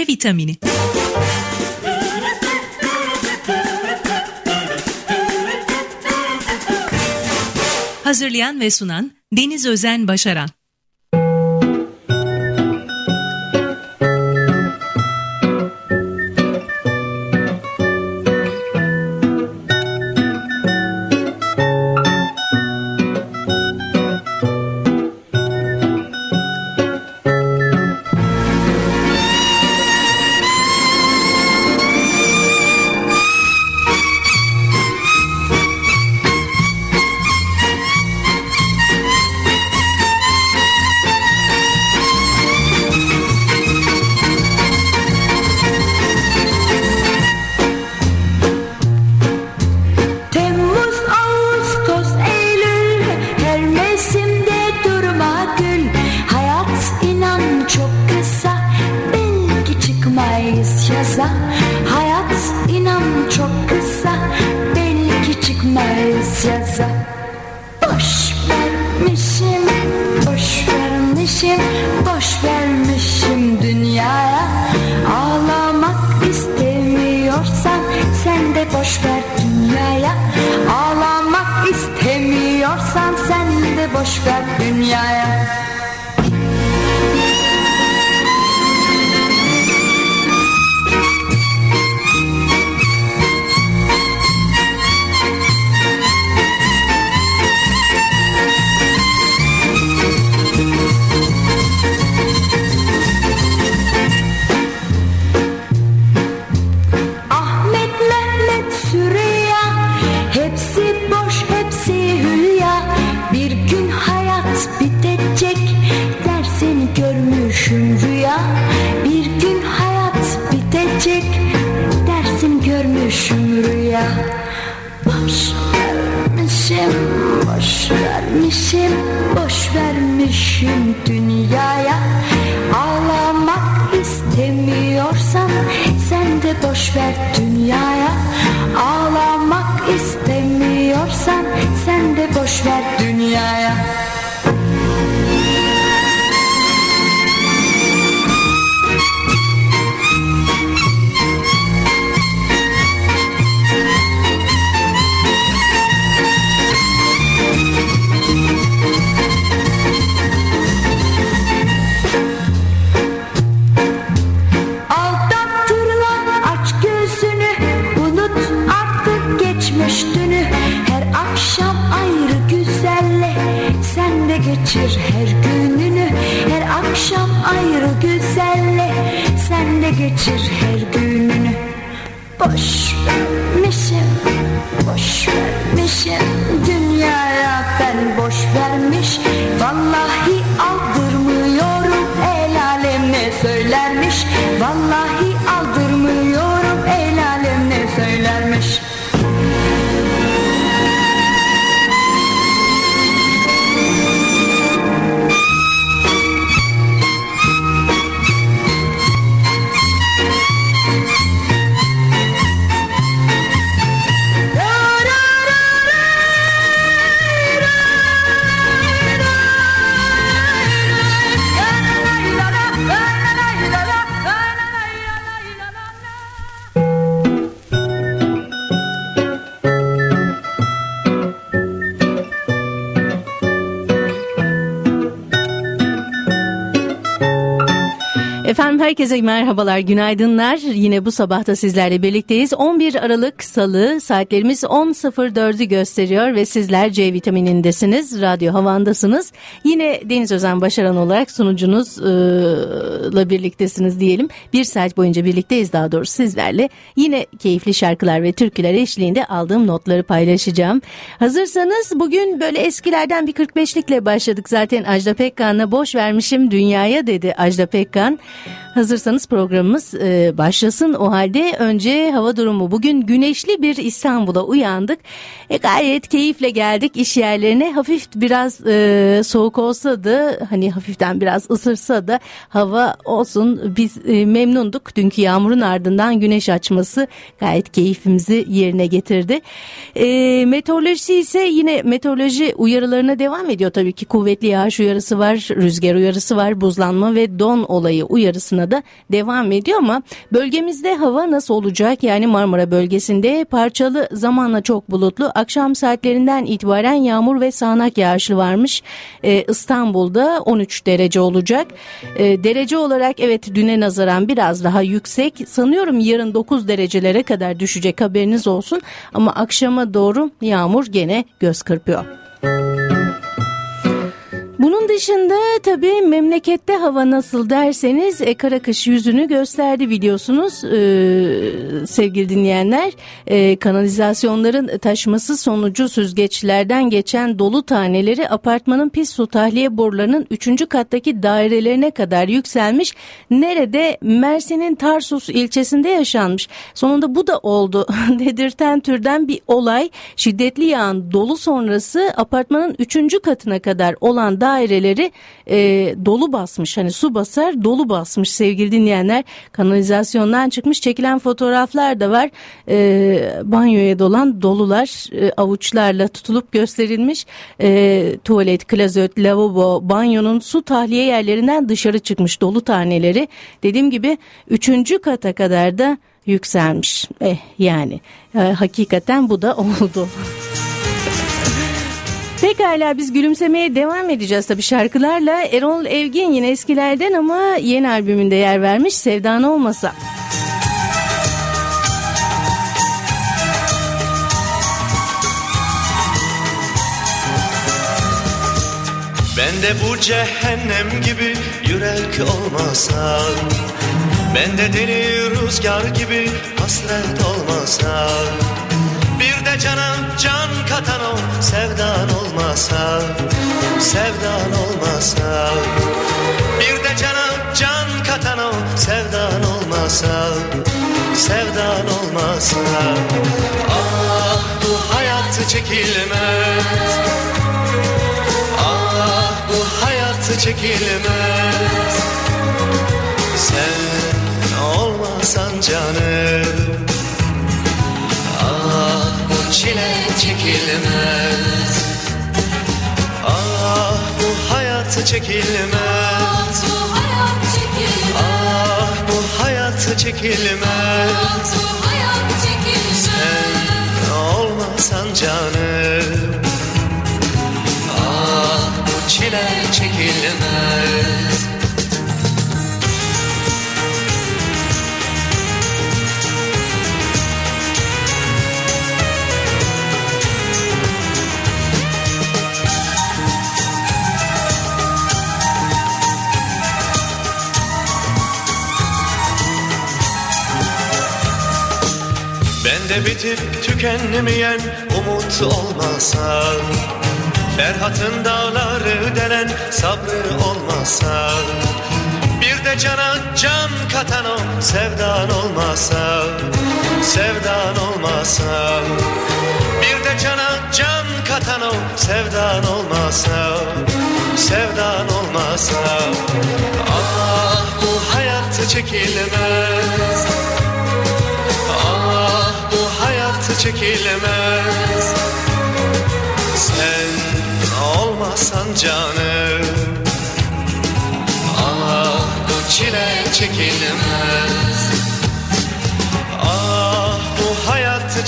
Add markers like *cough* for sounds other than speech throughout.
Vitamini. Hazırlayan ve sunan Deniz Özen Başaran Efendim herkese merhabalar, günaydınlar. Yine bu sabahta sizlerle birlikteyiz. 11 Aralık Salı saatlerimiz 10.04'ü gösteriyor ve sizler C vitaminindesiniz, radyo havandasınız. Yine Deniz Özen Başaran olarak sunucunuzla birliktesiniz diyelim. Bir saat boyunca birlikteyiz daha doğrusu sizlerle. Yine keyifli şarkılar ve türküler eşliğinde aldığım notları paylaşacağım. Hazırsanız bugün böyle eskilerden bir 45'likle başladık. Zaten Ajda Pekkan'la boş vermişim dünyaya dedi Ajda Pekkan. Hazırsanız programımız e, başlasın. O halde önce hava durumu. Bugün güneşli bir İstanbul'a uyandık. E, gayet keyifle geldik iş yerlerine. Hafif biraz e, soğuk olsa da hani hafiften biraz ısırsa da hava olsun. Biz e, memnunduk. Dünkü yağmurun ardından güneş açması gayet keyfimizi yerine getirdi. E, meteorolojisi ise yine meteoroloji uyarılarına devam ediyor tabii ki. Kuvvetli yağış uyarısı var, rüzgar uyarısı var, buzlanma ve don olayı uyarısı da devam ediyor ama bölgemizde hava nasıl olacak? Yani Marmara bölgesinde parçalı zamanla çok bulutlu. Akşam saatlerinden itibaren yağmur ve sağanak yağışlı varmış. Ee, İstanbul'da 13 derece olacak. Ee, derece olarak evet düne nazaran biraz daha yüksek. Sanıyorum yarın 9 derecelere kadar düşecek haberiniz olsun. Ama akşama doğru yağmur gene göz kırpıyor. Bunun dışında tabii memlekette hava nasıl derseniz e, kara yüzünü gösterdi biliyorsunuz e, sevgili dinleyenler. E, kanalizasyonların taşması sonucu süzgeçlerden geçen dolu taneleri apartmanın pis su tahliye borularının 3. kattaki dairelerine kadar yükselmiş. Nerede Mersin'in Tarsus ilçesinde yaşanmış. Sonunda bu da oldu *laughs* dedirten türden bir olay. Şiddetli yağan dolu sonrası apartmanın 3. katına kadar olan daireleri e, dolu basmış. Hani su basar dolu basmış sevgili dinleyenler. Kanalizasyondan çıkmış çekilen fotoğraflar da var. E, banyoya dolan dolular e, avuçlarla tutulup gösterilmiş. E, tuvalet, klozet, lavabo, banyonun su tahliye yerlerinden dışarı çıkmış dolu taneleri. Dediğim gibi 3. kata kadar da yükselmiş. Eh yani e, hakikaten bu da *laughs* oldu. Pekala biz gülümsemeye devam edeceğiz tabii şarkılarla. Erol Evgin yine eskilerden ama yeni albümünde yer vermiş Sevdan Olmasa. Ben de bu cehennem gibi yürek olmasa Ben de deli rüzgar gibi hasret olmasa Bir de cana can katan o sevdan olmasa Sevdan olmasa. Bir de cana can katan o sevdan olmasa Sevdan olmasa. Ah bu hayat çekilmez. Ah bu hayat çekilmez. Sen olmasan canım çile çekilmez. Ah bu hayat çekilmez. Ah bu hayat çekilmez. Bu hayat çekilmez. Sen olmasan canım. Ah bu çile çekilmez de bitip tükenmeyen umut olmasa Ferhat'ın dağları delen sabrı olmasa Bir de cana can katan o sevdan olmasa Sevdan olmasa Bir de cana can katan o sevdan olmasa Sevdan olmasa Ah bu hayat çekilmez çekilmez Sen olmasan canım Ah bu çile çekilmez Ah bu hayat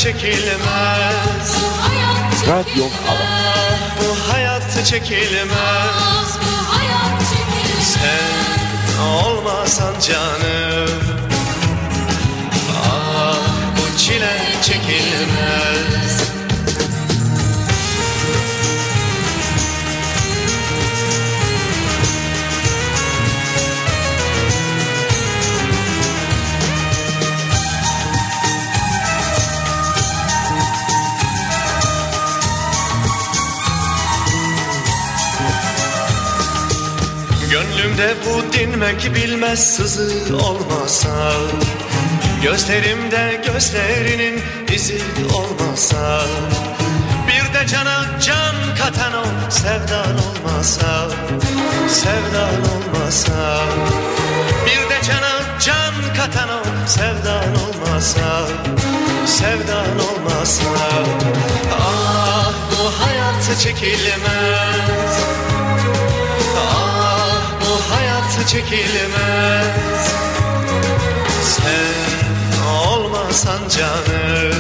hayat Radyo Ah bu hayat çekilmez bu hayat çekilmez. Sen olmasan canım dinmek bilmez sızı olmasa. Gözlerimde gözlerinin izi olmasa. Bir de cana can katan o sevdan olmasa. Sevdan olmasa. Bir de cana can katan o sevdan olmasa. Sevdan olmasa. Ah bu hayat çekilmez Hayat çekilmez? Sen olmasan canım.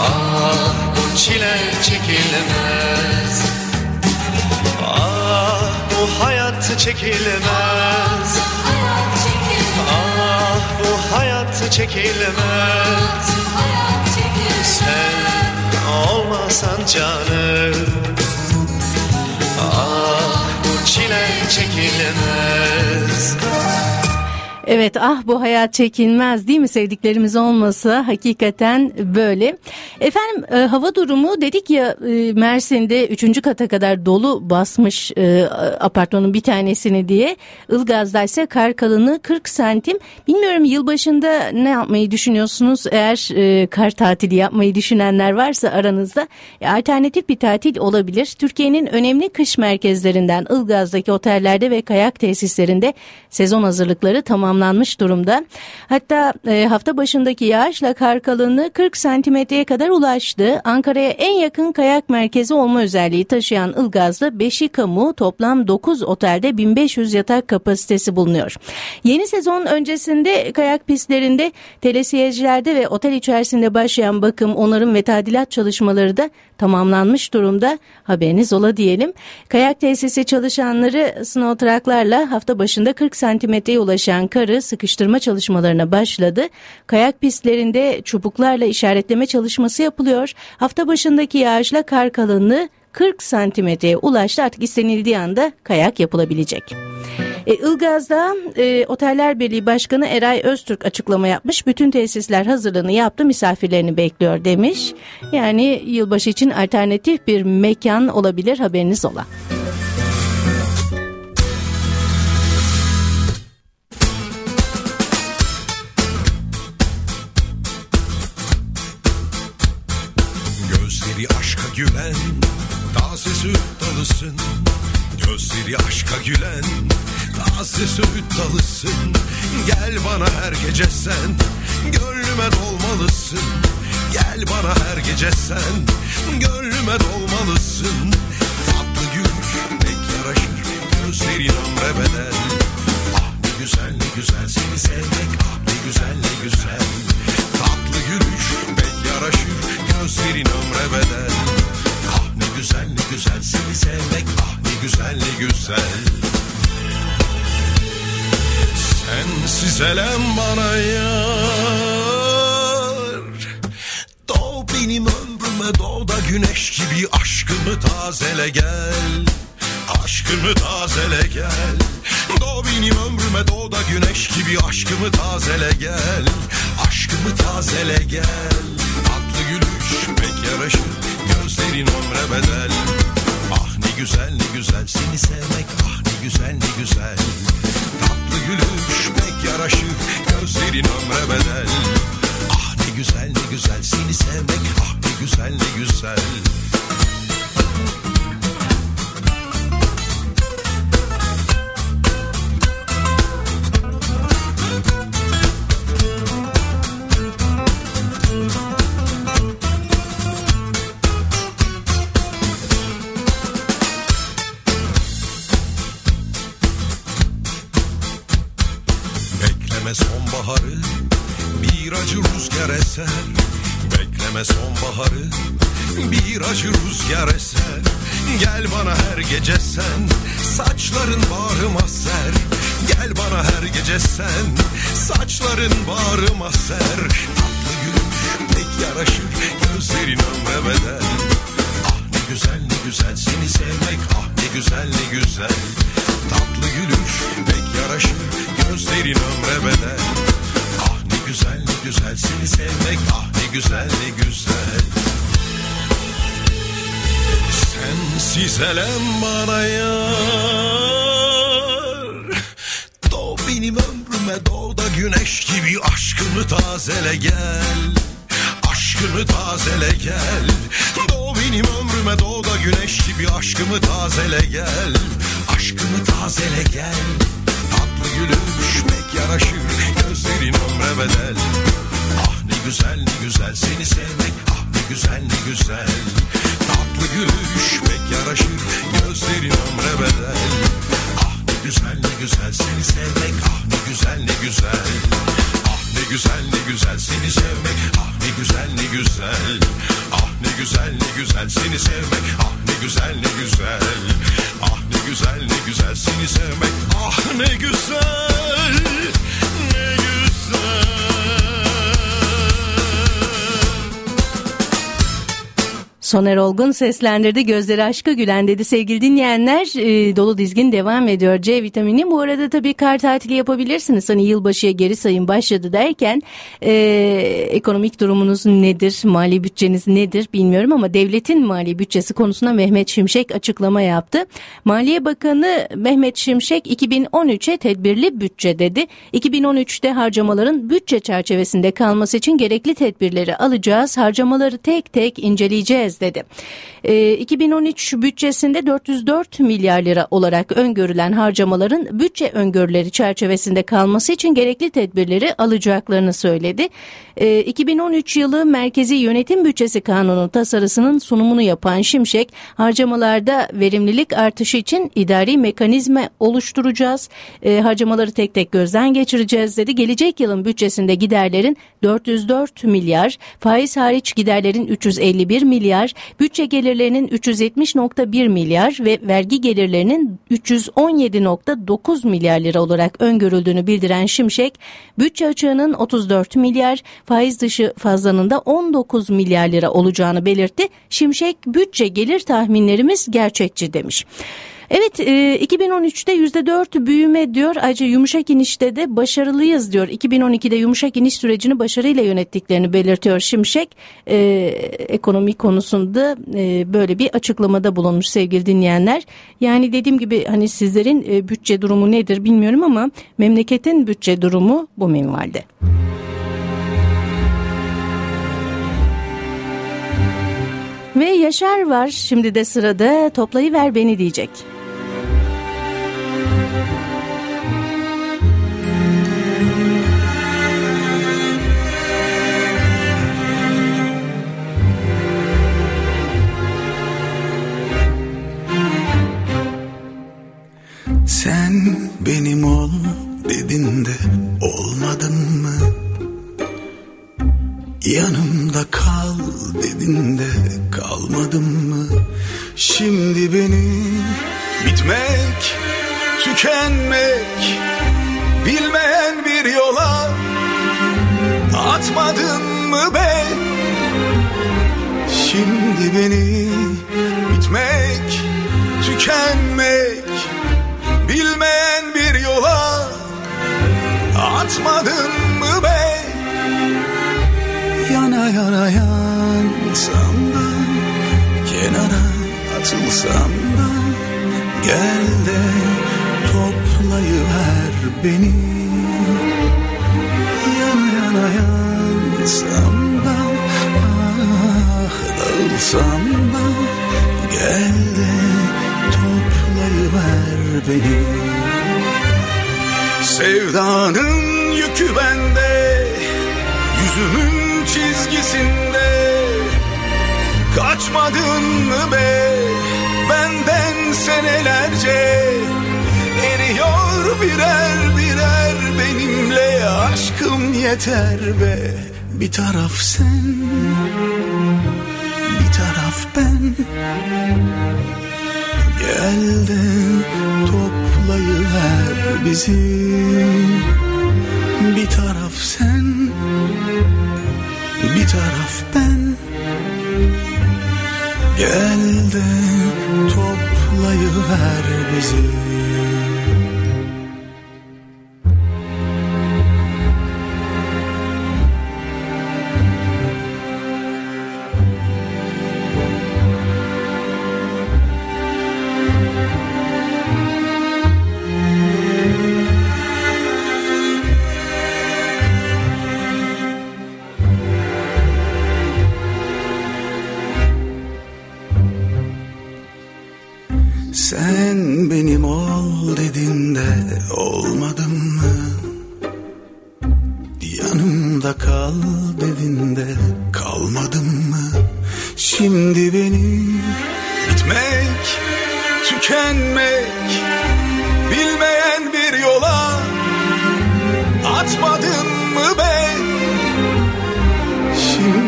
Ah bu çile çekilmez. Ah bu hayat çekilmez. Ah bu hayat çekilmez. Sen olmasan canım çile çekilmez Evet ah bu hayat çekilmez değil mi sevdiklerimiz olmasa hakikaten böyle. Efendim e, hava durumu dedik ya e, Mersin'de 3. kata kadar dolu basmış e, apartmanın bir tanesini diye. Ilgaz'da ise kar kalınlığı 40 santim. Bilmiyorum yılbaşında ne yapmayı düşünüyorsunuz? Eğer e, kar tatili yapmayı düşünenler varsa aranızda e, alternatif bir tatil olabilir. Türkiye'nin önemli kış merkezlerinden Ilgaz'daki otellerde ve kayak tesislerinde sezon hazırlıkları tamamlanmış durumda. Hatta e, hafta başındaki yağışla kar kalınlığı 40 santimetreye kadar ulaştı. Ankara'ya en yakın kayak merkezi olma özelliği taşıyan Ilgaz'da 5'i kamu toplam 9 otelde 1500 yatak kapasitesi bulunuyor. Yeni sezon öncesinde kayak pistlerinde telesiyecilerde ve otel içerisinde başlayan bakım, onarım ve tadilat çalışmaları da tamamlanmış durumda. Haberiniz ola diyelim. Kayak tesisi çalışanları snowtrucklarla hafta başında 40 santimetreye ulaşan karı sıkıştırma çalışmalarına başladı. Kayak pistlerinde çubuklarla işaretleme çalışması yapılıyor. Hafta başındaki yağışla kar kalınlığı 40 santimetreye ulaştı. Artık istenildiği anda kayak yapılabilecek. E, Ilgaz'da e, Oteller Birliği Başkanı Eray Öztürk açıklama yapmış. Bütün tesisler hazırlığını yaptı misafirlerini bekliyor demiş. Yani yılbaşı için alternatif bir mekan olabilir haberiniz ola. Gözleri aşka gülen süt dalısın Gözleri aşka gülen Taze süt dalısın. Gel bana her gece sen Gönlüme dolmalısın. Gel bana her gece sen Gönlüme dolmalısın. Tatlı gül pek yaraşır Gözlerin ömre bedel. Ah ne güzel ne güzel seni sevmek Ah ne güzel ne güzel. Tatlı gülüş pek yaraşır Gözlerin ömre bedel ne güzel ne güzel seni sevmek. Ah ne güzel ne güzel. Sensiz elem bana yar. Doğ benim ömrüme doğ da güneş gibi aşkımı tazele gel. Aşkımı tazele gel. Doğ benim ömrüme doğ da güneş gibi aşkımı tazele gel. Aşkımı tazele gel. Tatlı gülüş pek yaraşır Gözlerin ömre bedel. Ah ne güzel ne güzel seni sevmek Ah ne güzel ne güzel. Tatlı gülüş pek yaraşır Gözlerin ömre bedel. Ah ne güzel ne güzel seni sevmek Ah ne güzel ne güzel eser Bekleme sonbaharı bir acı rüzgar eser. Gel bana her gece sen saçların bağrıma ser. Gel bana her gece sen saçların bağrıma ser. Tatlı gülüş pek yaraşır gözlerin ömre bedel. Ah ne güzel ne güzel seni sevmek ah ne güzel ne güzel. Tatlı gülüş pek yaraşır gözlerin ömre bedel güzel ne güzel seni sevmek. Ah ne güzel ne güzel. Sensiz elem bana yar. Doğ benim ömrüme doğ da güneş gibi aşkımı tazele gel. Aşkımı tazele gel. Doğ benim ömrüme doğ da güneş gibi aşkımı tazele gel. Aşkımı tazele gel gülüm düşmek yaraşır Gözlerin ömre bedel. Ah ne güzel ne güzel seni sevmek Ah ne güzel ne güzel. Tatlı gülüşmek yaraşır Gözlerin ömre bedel. Ah ne güzel ne güzel seni sevmek Ah ne güzel ne güzel. Ah ne güzel ne güzel seni sevmek Ah ne güzel ne güzel. Ah ne güzel ne güzel seni sevmek Ah ne güzel ne güzel. Ah ne güzel ne güzel seni sevmek. Ah ne güzel ne güzel. Soner Olgun seslendirdi. Gözleri aşka gülen dedi sevgili dinleyenler. E, dolu dizgin devam ediyor C vitamini. Bu arada tabii kar tatili yapabilirsiniz. Hani yılbaşıya geri sayım başladı derken e, ekonomik durumunuz nedir? Mali bütçeniz nedir bilmiyorum ama devletin mali bütçesi konusunda Mehmet Şimşek açıklama yaptı. Maliye Bakanı Mehmet Şimşek 2013'e tedbirli bütçe dedi. 2013'te harcamaların bütçe çerçevesinde kalması için gerekli tedbirleri alacağız. Harcamaları tek tek inceleyeceğiz. istedi. E, 2013 bütçesinde 404 milyar lira olarak öngörülen harcamaların bütçe öngörüleri çerçevesinde kalması için gerekli tedbirleri alacaklarını söyledi. E, 2013 yılı Merkezi Yönetim Bütçesi Kanunu tasarısının sunumunu yapan Şimşek, harcamalarda verimlilik artışı için idari mekanizma oluşturacağız. E, harcamaları tek tek gözden geçireceğiz dedi. Gelecek yılın bütçesinde giderlerin 404 milyar, faiz hariç giderlerin 351 milyar, bütçe gelirlerinin 370.1 milyar ve vergi gelirlerinin 317.9 milyar lira olarak öngörüldüğünü bildiren Şimşek, bütçe açığının 34 milyar, faiz dışı fazlanın da 19 milyar lira olacağını belirtti. Şimşek bütçe gelir tahminlerimiz gerçekçi demiş. Evet e, 2013'te %4 büyüme diyor. Ayrıca yumuşak inişte de başarılıyız diyor. 2012'de yumuşak iniş sürecini başarıyla yönettiklerini belirtiyor Şimşek. E, ekonomi konusunda e, böyle bir açıklamada bulunmuş sevgili dinleyenler. Yani dediğim gibi hani sizlerin e, bütçe durumu nedir bilmiyorum ama memleketin bütçe durumu bu minvalde. Ve Yaşar var şimdi de sırada toplayıver beni diyecek. Sen benim ol dedin de olmadın mı? Yanımda kal dedin de kalmadın mı? Şimdi beni bitmek, tükenmek bilmeyen bir yola atmadın mı be? Şimdi beni bitmek, tükenmek bilmeyen bir yola atmadın mı be? Yana yana yansam da kenara atılsam da gel de toplayıver beni. Yana yana yansam da ah dağılsam da gel de toplayıver beni. Sevdanın yükü bende Yüzümün çizgisinde. Kaçmadın mı be Benden senelerce? Eriyor birer birer Benimle aşkım yeter be. Bir taraf sen Bir taraf ben Gel de toplayıver bizi. Bir taraf sen Bir taraf ben. Gel de toplayıver bizi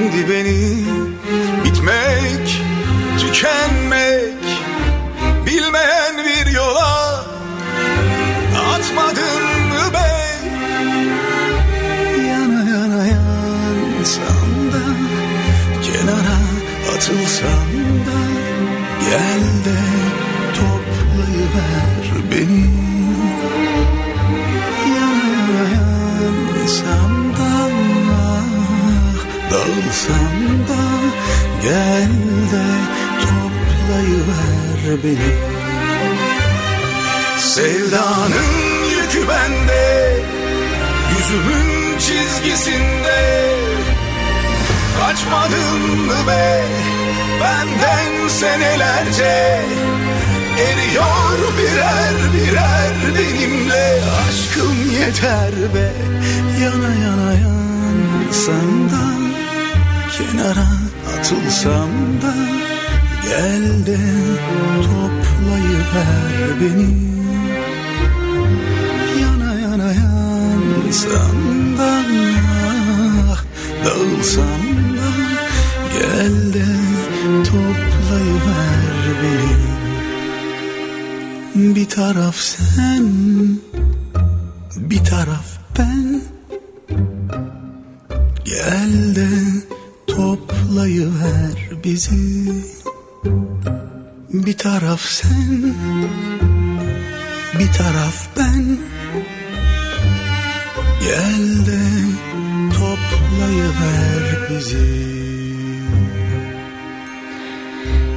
Şimdi beni dağılsam da gel de toplayıver beni. Sevdanın yükü bende Yüzümün çizgisinde. Kaçmadın mı be Benden senelerce? Eriyor birer birer benimle. Aşkım yeter be Yana yana yansam da Kenara atılsam da Gel de toplayıver beni. Yana yana yansam da ah, Dağılsam da Gel de toplayıver beni. Bir taraf sen toplayıver bizi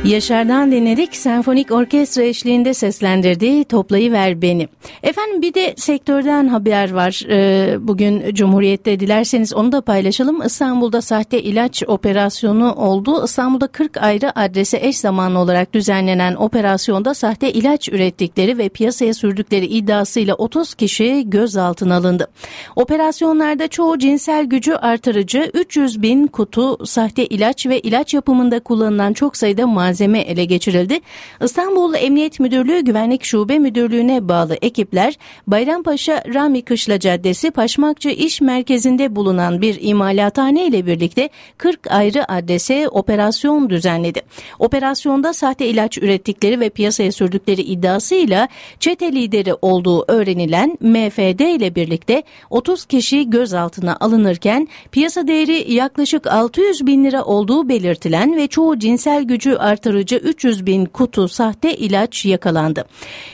Yaşar'dan dinledik. Senfonik orkestra eşliğinde seslendirdiği Toplayı Ver Beni. Efendim bir de sektörden haber var. Ee, bugün Cumhuriyet'te dilerseniz onu da paylaşalım. İstanbul'da sahte ilaç operasyonu oldu. İstanbul'da 40 ayrı adrese eş zamanlı olarak düzenlenen operasyonda sahte ilaç ürettikleri ve piyasaya sürdükleri iddiasıyla 30 kişi gözaltına alındı. Operasyonlarda çoğu cinsel gücü artırıcı 300 bin kutu sahte ilaç ve ilaç yapımında kullanılan çok sayıda malzeme ele geçirildi. İstanbul Emniyet Müdürlüğü Güvenlik Şube Müdürlüğü'ne bağlı ekipler Bayrampaşa Rami Kışla Caddesi Paşmakçı İş Merkezi'nde bulunan bir imalathane ile birlikte 40 ayrı adrese operasyon düzenledi. Operasyonda sahte ilaç ürettikleri ve piyasaya sürdükleri iddiasıyla çete lideri olduğu öğrenilen MFD ile birlikte 30 kişi gözaltına alınırken piyasa değeri yaklaşık 600 bin lira olduğu belirtilen ve çoğu cinsel gücü artırıcı 300 bin kutu sahte ilaç yakalandı.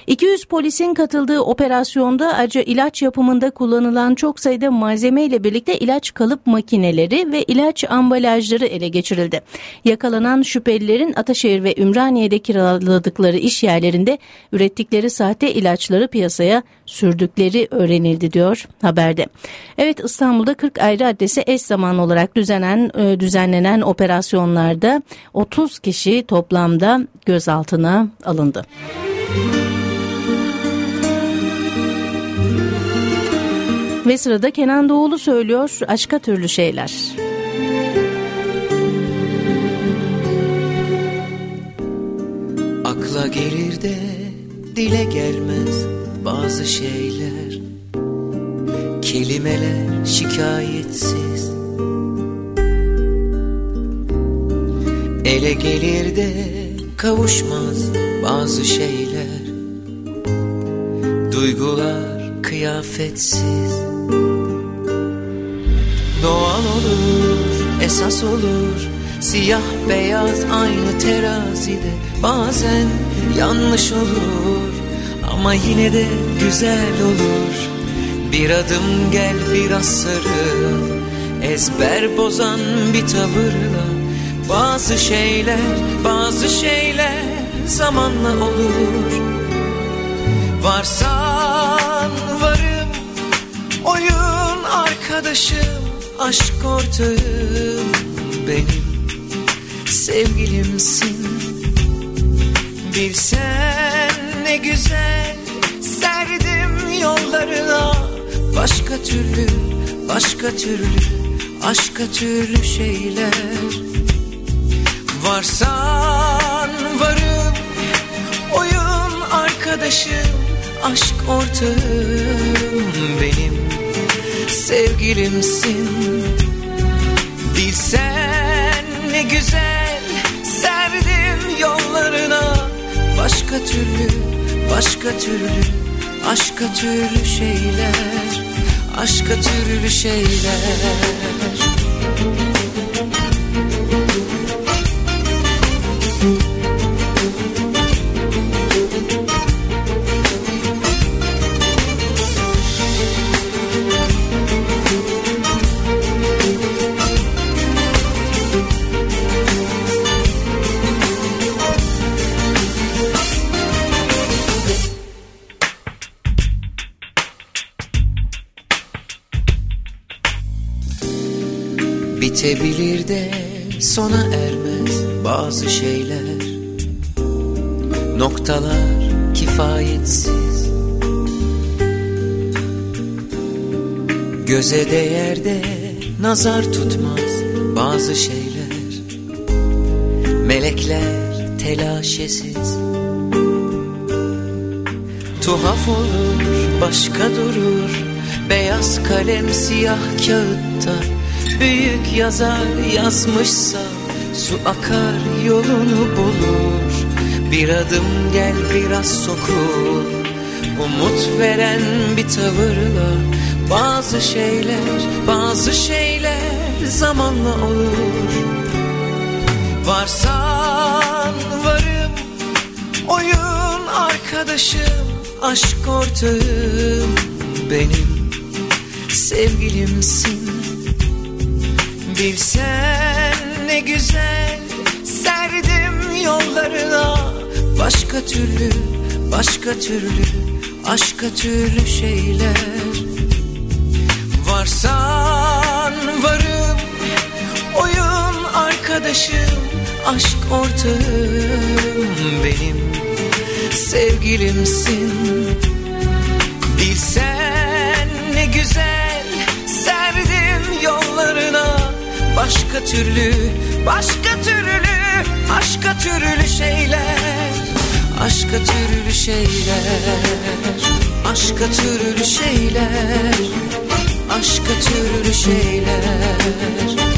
200 polisin katıldığı operasyonda ayrıca ilaç yapımında kullanılan çok sayıda malzeme ile birlikte ilaç kalıp makineleri ve ilaç ambalajları ele geçirildi. Yakalanan şüphelilerin Ataşehir ve Ümraniye'de kiraladıkları iş yerlerinde ürettikleri sahte ilaçları piyasaya sürdükleri öğrenildi diyor haberde. Evet İstanbul'da 40 ayrı adrese eş zamanlı olarak düzenen, e, düzenlenen operasyonlarda 30 kişi toplamda gözaltına alındı. Ve sırada Kenan Doğulu söylüyor aşka türlü şeyler. Akla gelir de dile gelmez bazı şeyler Kelimeler şikayetsiz Ele gelir de kavuşmaz bazı şeyler. Duygular kıyafetsiz. Doğal olur, esas olur. Siyah beyaz aynı terazide Bazen yanlış olur. Ama yine de güzel olur. Bir adım gel biraz sarıl Ezber bozan bir tavırla Bazı şeyler, bazı şeyler zamanla olur. Varsan varım Oyun arkadaşım Aşk ortağım benim. Sevgilimsin. Bilsen ne güzel Serdim yollarına. Başka türlü, başka türlü Aşka türlü şeyler Varsan varım Oyun arkadaşım Aşk ortağım benim. Sevgilimsin. Bilsen ne güzel Serdim yollarına. Başka türlü, başka türlü, aşka türlü şeyler, aşka türlü şeyler. Bitebilir de sona ermez bazı şeyler. Noktalar kifayetsiz. Göze değer de nazar tutmaz bazı şeyler. Melekler telaşesiz. Tuhaf olur başka durur. Beyaz kalem siyah kağıtta Büyük yazar yazmışsa Su akar yolunu bulur. Bir adım gel biraz sokul Umut veren bir tavırla Bazı şeyler bazı şeyler zamanla olur. Varsan varım Oyun arkadaşım Aşk ortağım Benim. Sevgilimsin Bilsen ne güzel. Serdim yollarına Başka türlü Başka türlü Aşka türlü şeyler. Varsan varım Oyun arkadaşım Aşk ortağım benim. Sevgilimsin Başka türlü Başka türlü Aşka türlü şeyler Aşka türlü şeyler Aşka türlü şeyler Aşka türlü şeyler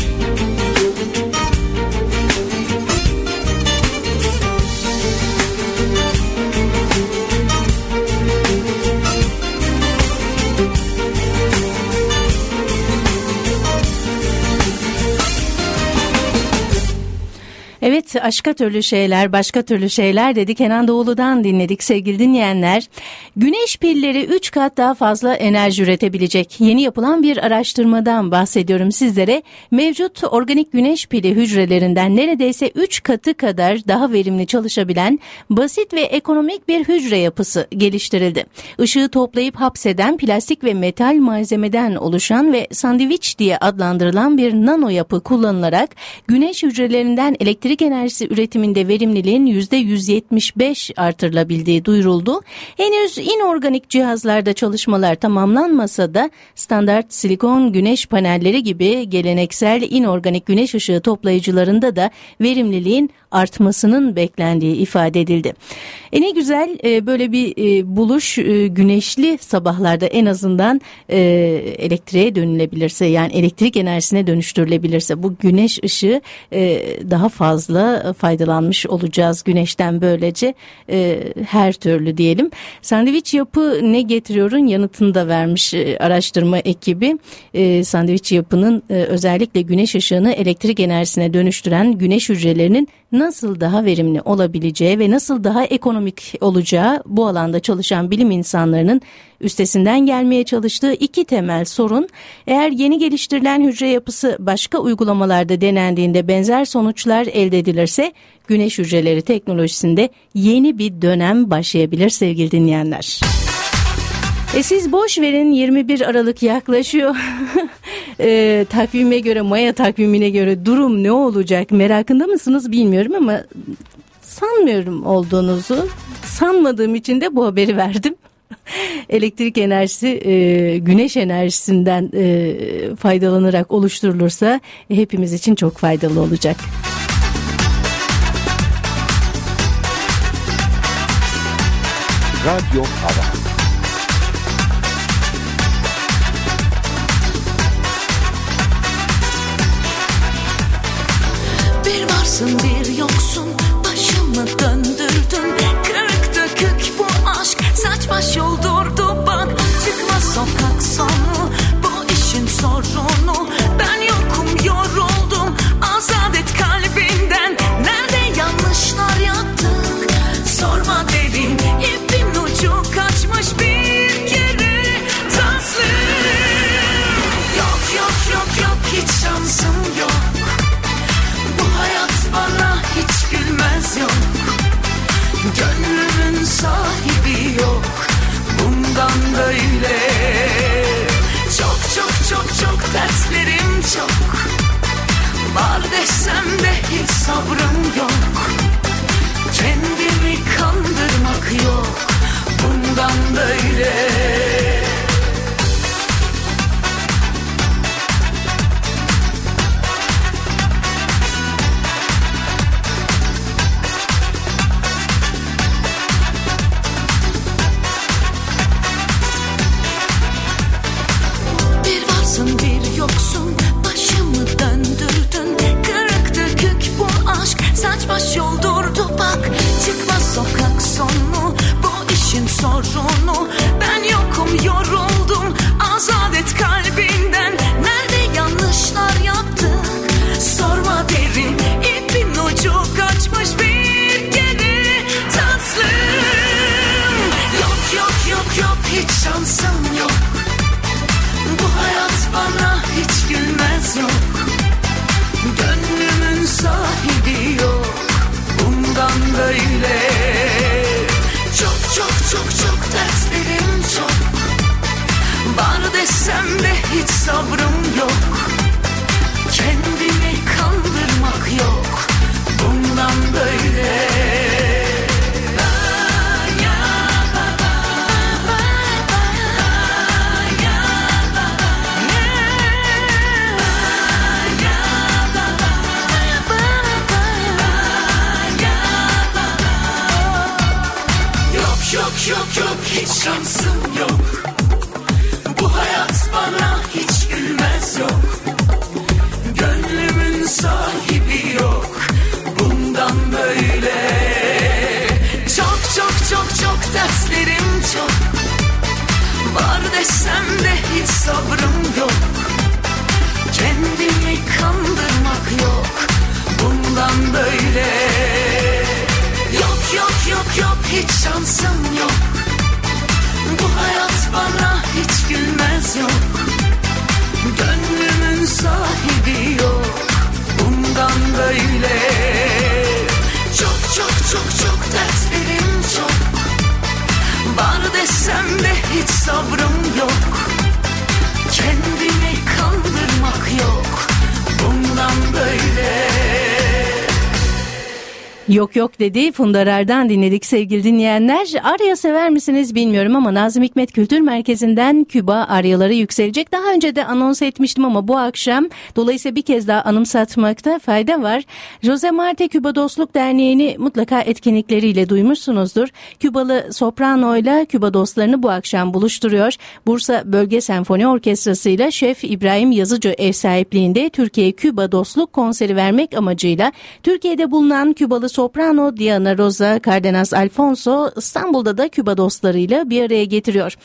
Evet aşka türlü şeyler başka türlü şeyler dedi Kenan Doğulu'dan dinledik sevgili dinleyenler. Güneş pilleri 3 kat daha fazla enerji üretebilecek yeni yapılan bir araştırmadan bahsediyorum sizlere. Mevcut organik güneş pili hücrelerinden neredeyse 3 katı kadar daha verimli çalışabilen basit ve ekonomik bir hücre yapısı geliştirildi. Işığı toplayıp hapseden plastik ve metal malzemeden oluşan ve sandviç diye adlandırılan bir nano yapı kullanılarak güneş hücrelerinden elektrik enerjisi üretiminde verimliliğin %175 artırılabildiği duyuruldu. Henüz inorganik cihazlarda çalışmalar tamamlanmasa da standart silikon güneş panelleri gibi geleneksel inorganik güneş ışığı toplayıcılarında da verimliliğin artmasının beklendiği ifade edildi. E ne güzel e, böyle bir e, buluş e, güneşli sabahlarda en azından e, elektriğe dönülebilirse yani elektrik enerjisine dönüştürülebilirse bu güneş ışığı e, daha fazla faydalanmış olacağız güneşten böylece e, her türlü diyelim. Sandviç yapı ne getiriyorun yanıtını da vermiş e, araştırma ekibi. E, sandviç yapının e, özellikle güneş ışığını elektrik enerjisine dönüştüren güneş hücrelerinin nasıl daha verimli olabileceği ve nasıl daha ekonomik olacağı bu alanda çalışan bilim insanlarının üstesinden gelmeye çalıştığı iki temel sorun eğer yeni geliştirilen hücre yapısı başka uygulamalarda denendiğinde benzer sonuçlar elde edilirse güneş hücreleri teknolojisinde yeni bir dönem başlayabilir sevgili dinleyenler. E siz boş verin 21 Aralık yaklaşıyor. *laughs* e, takvime göre Maya takvimine göre durum ne olacak merakında mısınız bilmiyorum ama sanmıyorum olduğunuzu. Sanmadığım için de bu haberi verdim. *laughs* Elektrik enerjisi e, güneş enerjisinden e, faydalanarak oluşturulursa hepimiz için çok faydalı olacak. Radyo Hava Varsın bir yoksun Başımı döndürdün. Kırık dökük bu aşk Saç baş yoldurdu bak. Çıkma sokak sonu Bu işin sorunu çok. Var desem de hiç sabrım yok desem de hiç sabrım yok. Kendimi kandırmak yok. Bundan böyle. Yok yok yok yok hiç şansım yok. Bu hayat bana hiç gülmez yok. Gönlümün sahibi yok. Bundan böyle. Çok çok çok çok dertlerim desem de hiç sabrım yok. Kendimi kandırmak yok. Bundan böyle Yok yok dedi Funda Rar'dan dinledik sevgili dinleyenler. Arya sever misiniz bilmiyorum ama Nazım Hikmet Kültür Merkezi'nden Küba aryaları yükselecek. Daha önce de anons etmiştim ama bu akşam dolayısıyla bir kez daha anımsatmakta fayda var. Jose Marte Küba Dostluk Derneği'ni mutlaka etkinlikleriyle duymuşsunuzdur. Kübalı soprano ile Küba dostlarını bu akşam buluşturuyor. Bursa Bölge Senfoni Orkestrası ile Şef İbrahim Yazıcı ev sahipliğinde Türkiye Küba Dostluk konseri vermek amacıyla Türkiye'de bulunan Kübalı soprano Diana Rosa Cardenas Alfonso İstanbul'da da Küba dostlarıyla bir araya getiriyor.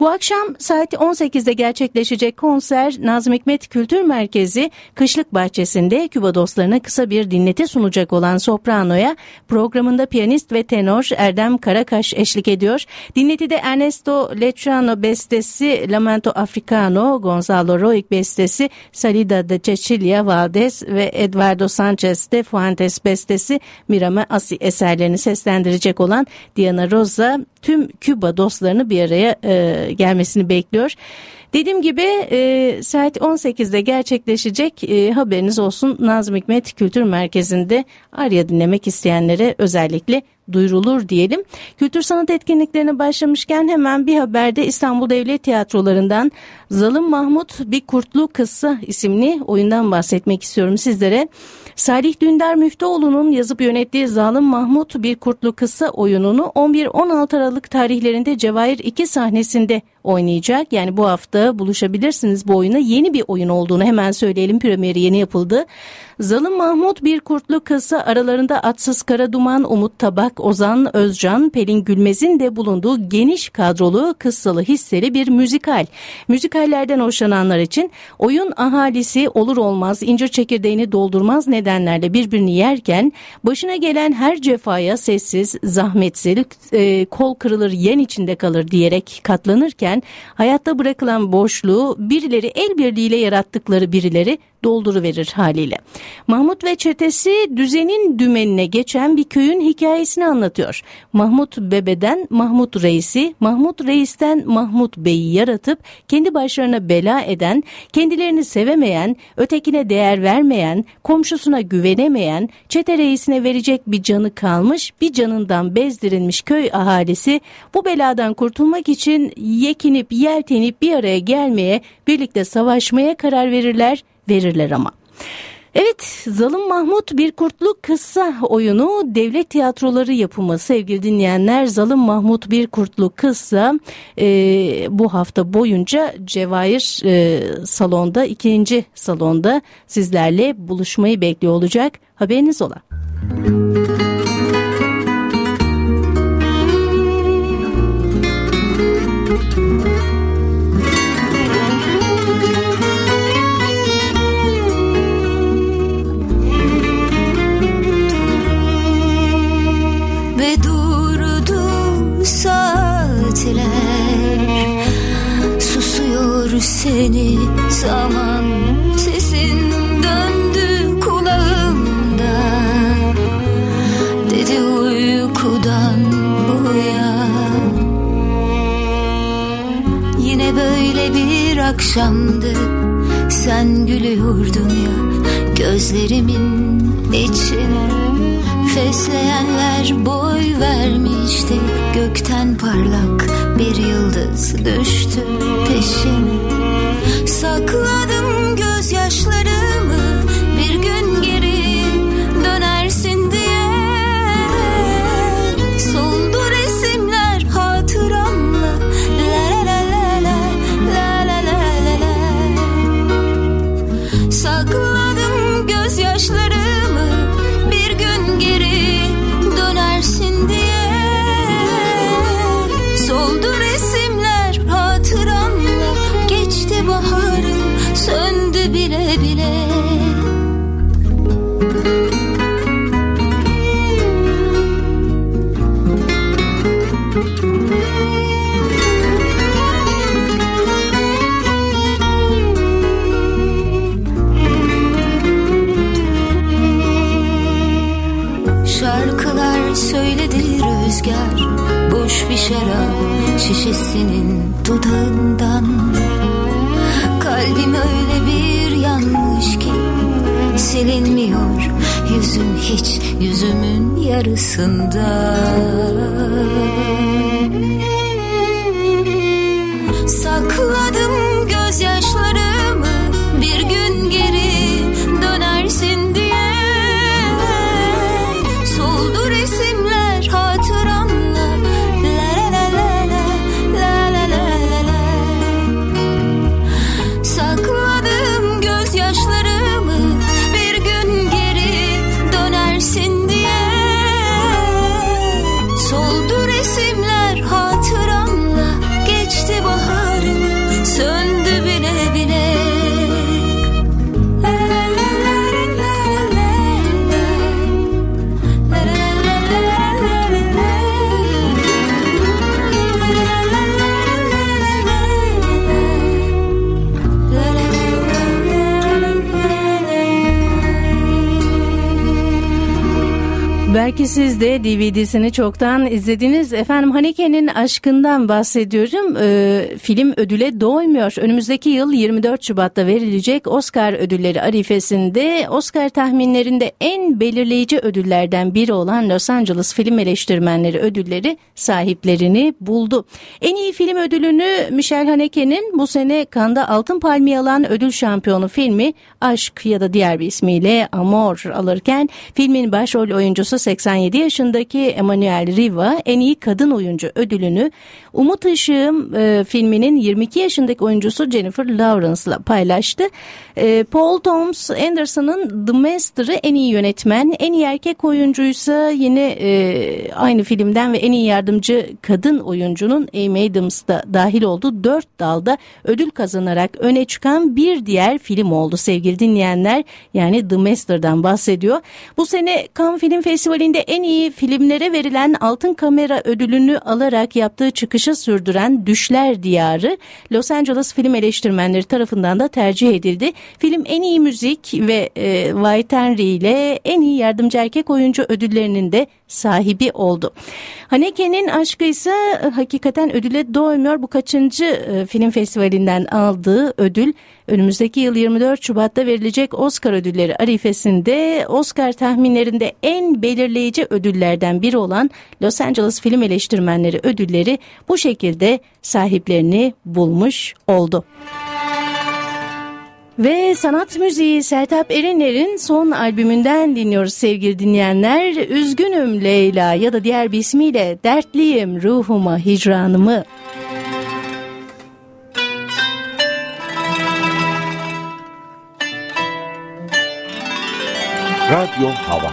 Bu akşam saat 18'de gerçekleşecek konser Nazım Hikmet Kültür Merkezi Kışlık Bahçesi'nde Küba dostlarına kısa bir dinleti sunacak olan sopranoya programında piyanist ve tenor Erdem Karakaş eşlik ediyor. Dinletide Ernesto Letrano bestesi Lamento Africano, Gonzalo Roig bestesi Salida de Cecilia Valdez ve Eduardo Sanchez de Fuentes bestesi Mirame Asi eserlerini seslendirecek olan Diana Rosa tüm Küba dostlarını bir araya e, gelmesini bekliyor. Dediğim gibi e, saat 18'de gerçekleşecek e, haberiniz olsun Nazım Hikmet Kültür Merkezi'nde Arya dinlemek isteyenlere özellikle duyurulur diyelim. Kültür sanat etkinliklerine başlamışken hemen bir haberde İstanbul Devlet Tiyatroları'ndan Zalım Mahmut Bir Kurtlu Kıssa isimli oyundan bahsetmek istiyorum sizlere. Salih Dündar Müftüoğlu'nun yazıp yönettiği Zalim Mahmut Bir Kurtlu Kıssa oyununu 11-16 Aralık tarihlerinde Cevahir 2 sahnesinde oynayacak. Yani bu hafta buluşabilirsiniz bu oyuna. Yeni bir oyun olduğunu hemen söyleyelim. Premieri yeni yapıldı. Zalım Mahmut bir kurtlu kızı aralarında Atsız Kara Duman, Umut Tabak, Ozan Özcan, Pelin Gülmez'in de bulunduğu geniş kadrolu kıssalı hisseli bir müzikal. Müzikallerden hoşlananlar için oyun ahalisi olur olmaz incir çekirdeğini doldurmaz nedenlerle birbirini yerken başına gelen her cefaya sessiz, zahmetsiz, e, kol kırılır yen içinde kalır diyerek katlanırken hayatta bırakılan boşluğu birileri el birliğiyle yarattıkları birileri dolduruverir haliyle. Mahmut ve çetesi düzenin dümenine geçen bir köyün hikayesini anlatıyor. Mahmut Bebe'den Mahmut Reis'i, Mahmut Reis'ten Mahmut Bey'i yaratıp kendi başlarına bela eden, kendilerini sevemeyen, ötekine değer vermeyen, komşusuna güvenemeyen, çete reisine verecek bir canı kalmış, bir canından bezdirilmiş köy ahalisi bu beladan kurtulmak için yekinip yeltenip bir araya gelmeye, birlikte savaşmaya karar verirler verirler ama. Evet Zalım Mahmut bir kurtlu kıssa oyunu devlet tiyatroları yapımı sevgili dinleyenler Zalım Mahmut bir kurtlu kıssa e, bu hafta boyunca Cevahir e, salonda ikinci salonda sizlerle buluşmayı bekliyor olacak haberiniz ola. Ve seni zaman Sesin döndü kulağımda. Dedi uykudan uyan Yine böyle bir akşamdı. Sen gülüyordun ya gözlerimin içine. Fesleyenler boy vermişti. Gökten parlak bir yıldız düştü 咲 şarap şişesinin dudağından. Kalbim öyle bir yanmış ki Silinmiyor yüzün hiç yüzümün yarısında siz de DVD'sini çoktan izlediniz. Efendim Haneke'nin aşkından bahsediyorum. Ee, film ödüle doymuyor. Önümüzdeki yıl 24 Şubat'ta verilecek Oscar ödülleri arifesinde Oscar tahminlerinde en belirleyici ödüllerden biri olan Los Angeles Film Eleştirmenleri ödülleri sahiplerini buldu. En iyi film ödülünü Michel Haneke'nin bu sene Cannes'da Altın Palmiye alan ödül şampiyonu filmi Aşk ya da diğer bir ismiyle Amor alırken filmin başrol oyuncusu 80 97 yaşındaki Emmanuel Riva en iyi kadın oyuncu ödülünü Umut Işığım e, filminin 22 yaşındaki oyuncusu Jennifer Lawrence'la paylaştı. E, Paul Thomas Anderson'ın The Master'ı en iyi yönetmen, en iyi erkek oyuncuysa yine e, aynı filmden ve en iyi yardımcı kadın oyuncunun Amy Adams da dahil olduğu dört dalda ödül kazanarak öne çıkan bir diğer film oldu sevgili dinleyenler. Yani The Master'dan bahsediyor. Bu sene Cannes Film Festivali'nde en iyi filmlere verilen Altın Kamera ödülünü alarak yaptığı çıkışı sürdüren Düşler Diyarı Los Angeles film eleştirmenleri tarafından da tercih edildi. Film en iyi müzik ve e, White Henry ile en iyi yardımcı erkek oyuncu ödüllerinin de sahibi oldu. Haneke'nin aşkı ise e, hakikaten ödüle doymuyor. Bu kaçıncı e, film festivalinden aldığı ödül önümüzdeki yıl 24 Şubat'ta verilecek Oscar ödülleri arifesinde Oscar tahminlerinde en belirleyici ödüllerden biri olan Los Angeles Film Eleştirmenleri ödülleri bu şekilde sahiplerini bulmuş oldu. Ve sanat müziği Sertap Erener'in son albümünden dinliyoruz sevgili dinleyenler. Üzgünüm Leyla ya da diğer bir ismiyle Dertliyim ruhuma hicranımı. Radyo Hava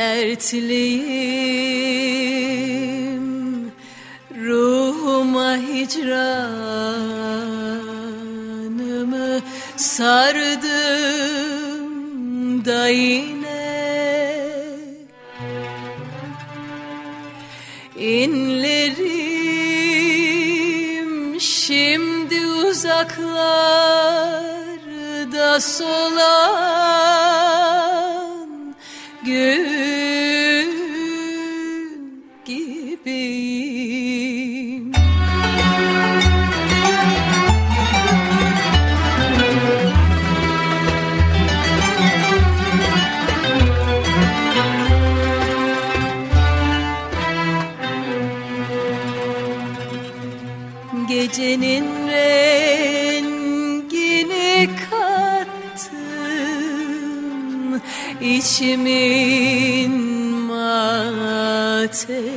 Dertliyim. Ruhuma hicranımı sardım da yine. İnlerim şimdi uzaklarda solan gün içimin matemine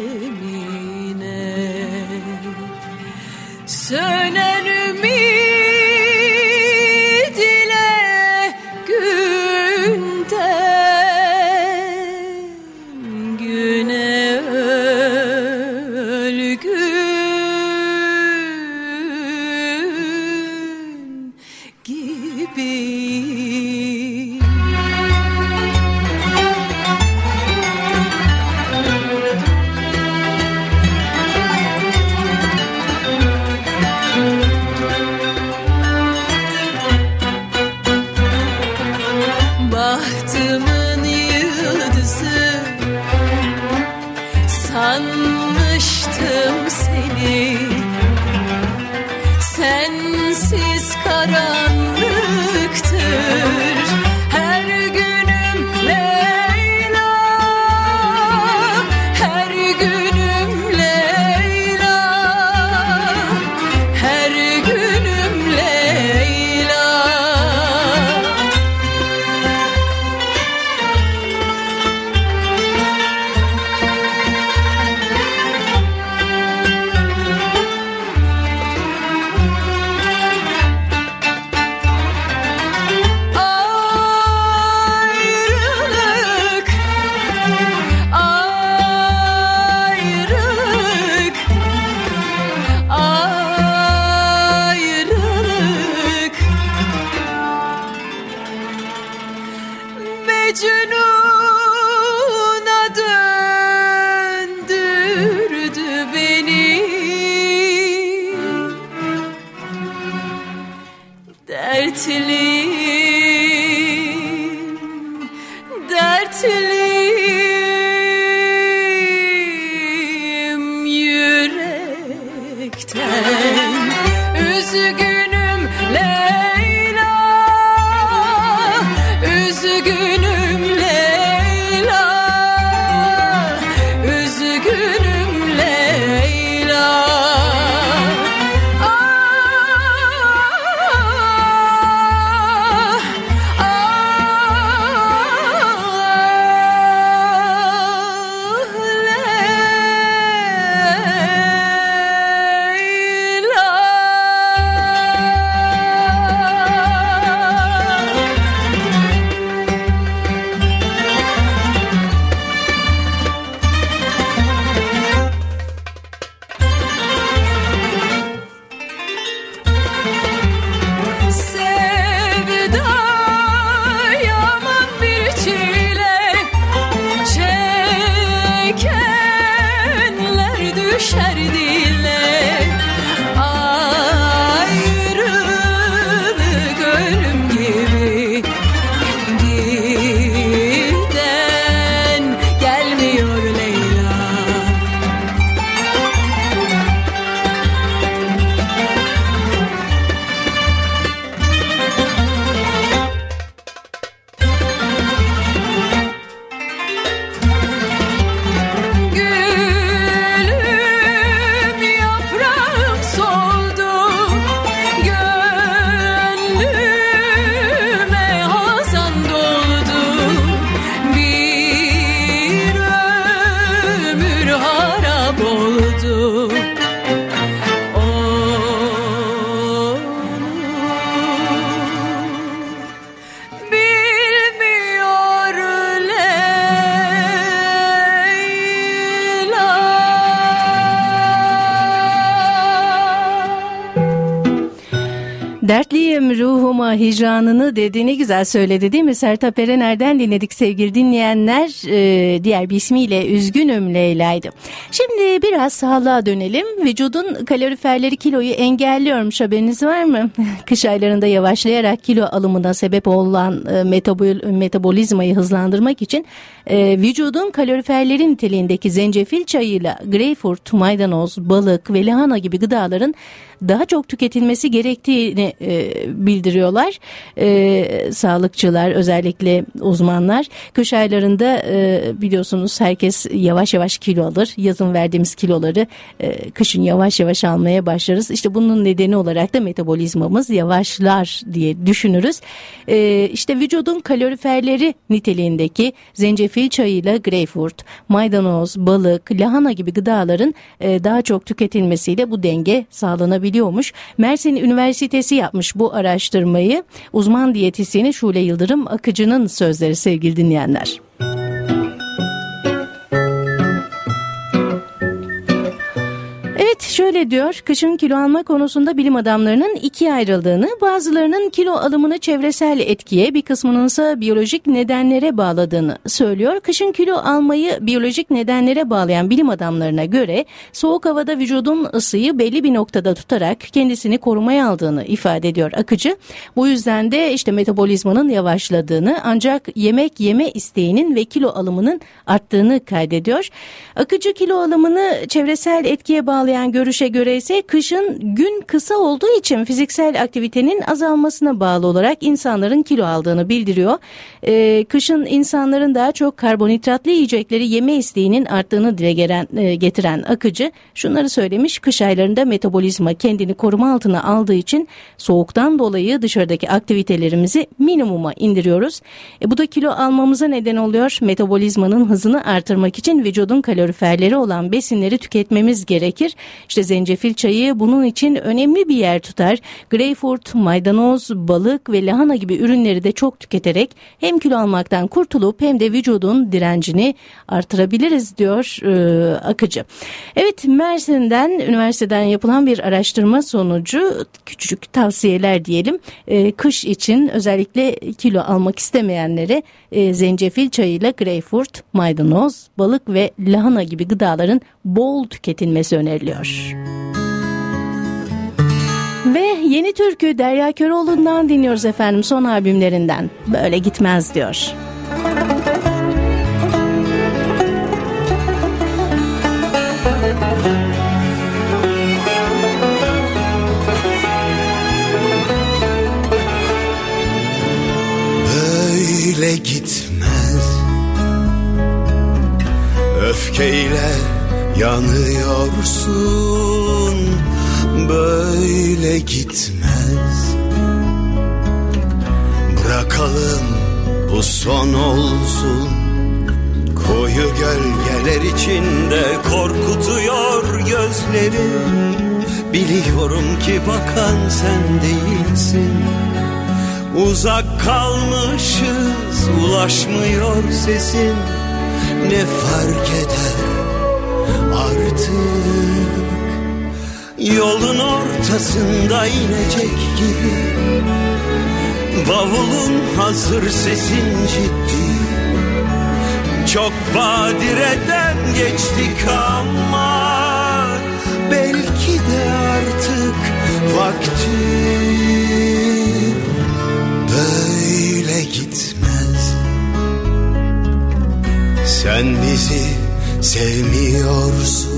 dediğini güzel söyledi değil mi? Sertab Erener'den dinledik sevgili dinleyenler. Ee, diğer bir ismiyle Üzgünüm Leyla'ydı. Şimdi biraz sağlığa dönelim. Vücudun kaloriferleri kiloyu engelliyormuş haberiniz var mı? *laughs* Kış aylarında yavaşlayarak kilo alımına sebep olan e, metabol, metabolizmayı hızlandırmak için e, vücudun kaloriferleri niteliğindeki zencefil çayıyla greyfurt, maydanoz, balık ve lahana gibi gıdaların daha çok tüketilmesi gerektiğini e, bildiriyorlar. E, sağlıkçılar özellikle uzmanlar kış aylarında e, biliyorsunuz herkes yavaş yavaş kilo alır. Yazın verdiğimiz kiloları e, kışın yavaş yavaş almaya başlarız. İşte bunun nedeni olarak da metabolizmamız yavaşlar diye düşünürüz. E, işte vücudun kaloriferleri niteliğindeki zencefil çayıyla greyfurt, maydanoz, balık, lahana gibi gıdaların e, daha çok tüketilmesiyle bu denge sağlanabiliyormuş. Mersin Üniversitesi yapmış bu araştırmayı. Uzman diyetisyeni Şule Yıldırım Akıcı'nın sözleri sevgili dinleyenler. Evet şöyle diyor kışın kilo alma konusunda bilim adamlarının ikiye ayrıldığını bazılarının kilo alımını çevresel etkiye bir kısmının ise biyolojik nedenlere bağladığını söylüyor. Kışın kilo almayı biyolojik nedenlere bağlayan bilim adamlarına göre soğuk havada vücudun ısıyı belli bir noktada tutarak kendisini korumaya aldığını ifade ediyor akıcı. Bu yüzden de işte metabolizmanın yavaşladığını ancak yemek yeme isteğinin ve kilo alımının arttığını kaydediyor. Akıcı kilo alımını çevresel etkiye bağlayan görüşe göre ise kışın gün kısa olduğu için fiziksel aktivitenin azalmasına bağlı olarak insanların kilo aldığını bildiriyor. Ee, kışın insanların daha çok karbonhidratlı yiyecekleri yeme isteğinin arttığını dile gelen, e, getiren akıcı şunları söylemiş. Kış aylarında metabolizma kendini koruma altına aldığı için soğuktan dolayı dışarıdaki aktivitelerimizi minimuma indiriyoruz. E, bu da kilo almamıza neden oluyor. Metabolizmanın hızını artırmak için vücudun kaloriferleri olan besinleri tüketmemiz gerekir. İşte zencefil çayı bunun için önemli bir yer tutar. Greyfurt, maydanoz, balık ve lahana gibi ürünleri de çok tüketerek hem kilo almaktan kurtulup hem de vücudun direncini artırabiliriz diyor e, Akıcı. Evet Mersin'den üniversiteden yapılan bir araştırma sonucu küçücük tavsiyeler diyelim. E, kış için özellikle kilo almak istemeyenlere e, zencefil çayıyla greyfurt, maydanoz, balık ve lahana gibi gıdaların bol tüketilmesi öneriliyor. Ve yeni türkü Derya Köroğlu'ndan dinliyoruz efendim son albümlerinden. Böyle gitmez diyor. Böyle gitmez Öfkeyle yanıyorsun Böyle gitmez. Bırakalım bu son olsun. Koyu gölgeler içinde korkutuyor gözleri. Biliyorum ki bakan sen değilsin. Uzak kalmışız ulaşmıyor sesin. Ne fark eder artık. Yolun ortasında inecek gibi. Bavulun hazır sesin ciddi. Çok badireden geçtik ama Belki de artık vakti. Böyle gitmez. Sen bizi sevmiyorsun.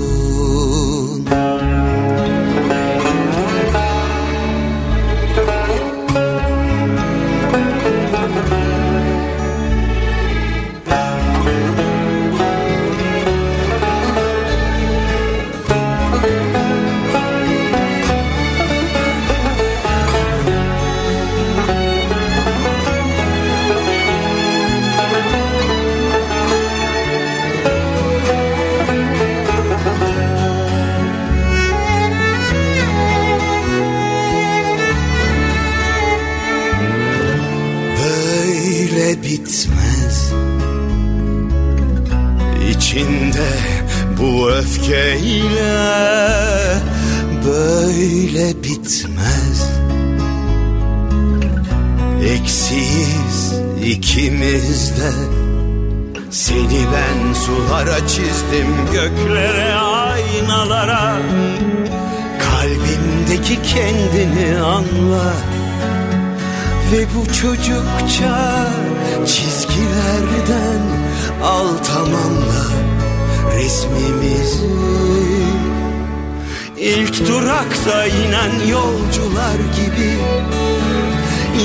İlk durakta inen yolcular gibi.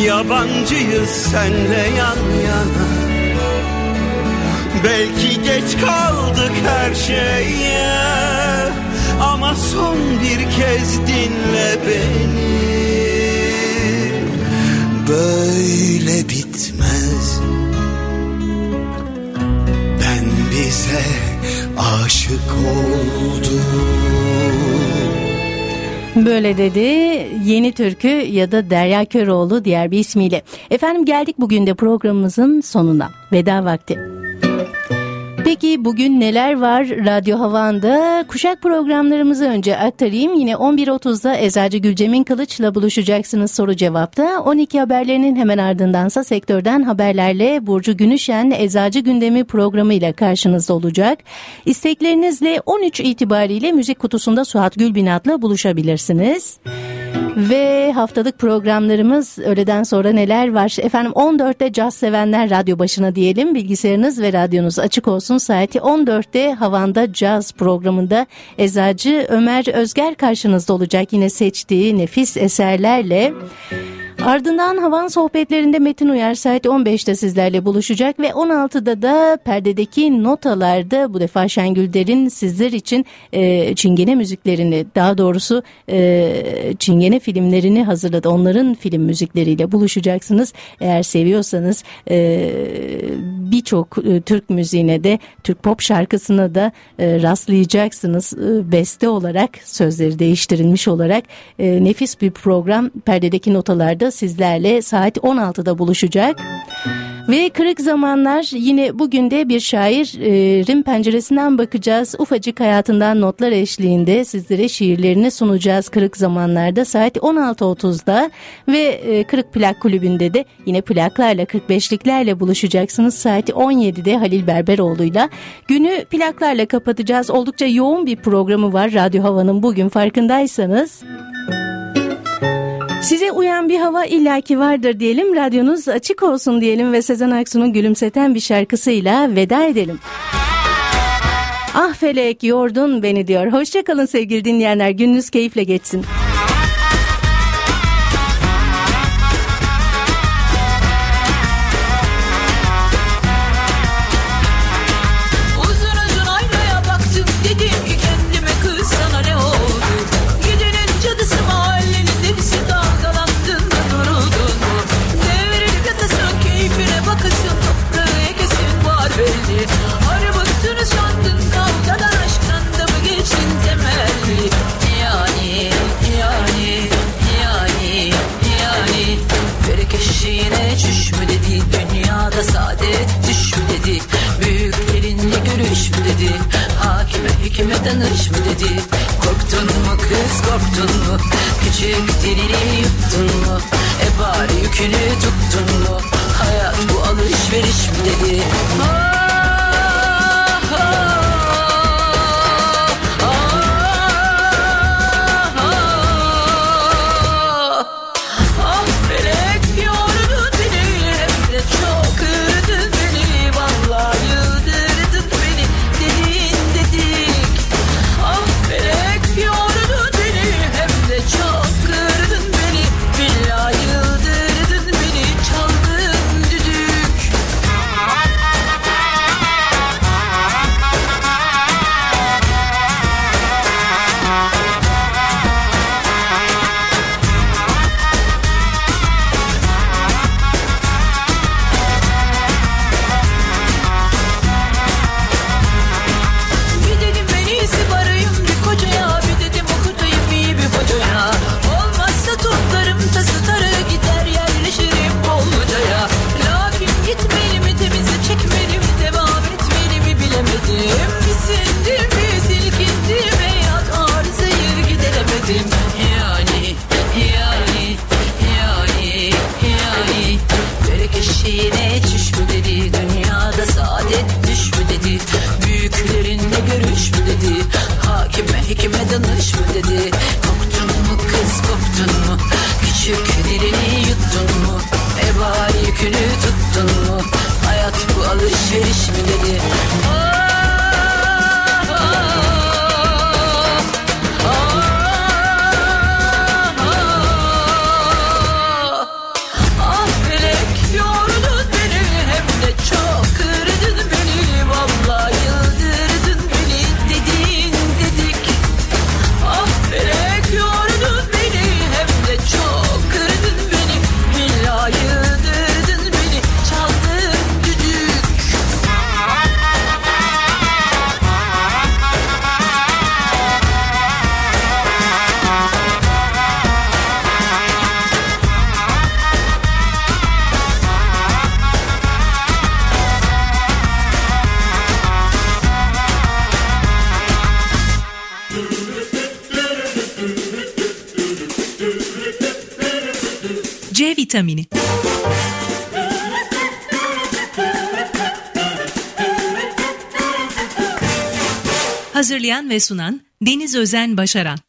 Yabancıyız senle yan yana. Belki geç kaldık her şeye. Ama son bir kez dinle beni. Böyle bitmez. Ben bize aşık oldum Böyle dedi Yeni Türkü ya da Derya Köroğlu diğer bir ismiyle. Efendim geldik bugün de programımızın sonuna. Veda vakti. Peki bugün neler var Radyo Havan'da? Kuşak programlarımızı önce aktarayım. Yine 11.30'da Eczacı Gülcem'in Kılıç'la buluşacaksınız soru cevapta. 12 haberlerinin hemen ardındansa sektörden haberlerle Burcu Günüşen Eczacı Gündemi programıyla karşınızda olacak. İsteklerinizle 13 itibariyle müzik kutusunda Suat Gülbinat'la buluşabilirsiniz. Ve haftalık programlarımız öğleden sonra neler var? Efendim 14'te caz sevenler radyo başına diyelim. Bilgisayarınız ve radyonuz açık olsun. Saati 14'te Havanda Caz programında Eczacı Ömer Özger karşınızda olacak. Yine seçtiği nefis eserlerle. Ardından Havan Sohbetlerinde Metin Uyar saat 15'te sizlerle buluşacak ve 16'da da perdedeki notalarda bu defa Şengül Der'in sizler için e, Çingene müziklerini daha doğrusu e, Çingene filmlerini hazırladı. Onların film müzikleriyle buluşacaksınız. Eğer seviyorsanız e, birçok e, Türk müziğine de Türk pop şarkısına da e, rastlayacaksınız. E, beste olarak sözleri değiştirilmiş olarak e, nefis bir program perdedeki notalarda sizlerle saat 16'da buluşacak. Ve kırık zamanlar yine bugün de bir şairin penceresinden bakacağız. Ufacık hayatından notlar eşliğinde sizlere şiirlerini sunacağız kırık zamanlarda saat 16.30'da ve e, Kırık Plak Kulübü'nde de yine plaklarla 45'liklerle buluşacaksınız saat 17'de Halil Berberoğlu'yla. Günü plaklarla kapatacağız. Oldukça yoğun bir programı var Radyo Hava'nın bugün farkındaysanız. Size uyan bir hava illaki vardır diyelim. Radyonuz açık olsun diyelim ve Sezen Aksu'nun gülümseten bir şarkısıyla veda edelim. Ah felek yordun beni diyor. Hoşçakalın sevgili dinleyenler. Gününüz keyifle geçsin. Hekime danış mı dedi? Korktun mu kız korktun mu? Küçük dilini yuttun mu? E bari yükünü tuttun mu? Hayat bu alışveriş mi dedi? Ah, ah. Vitamini. Hazırlayan ve sunan Deniz Özen Başaran.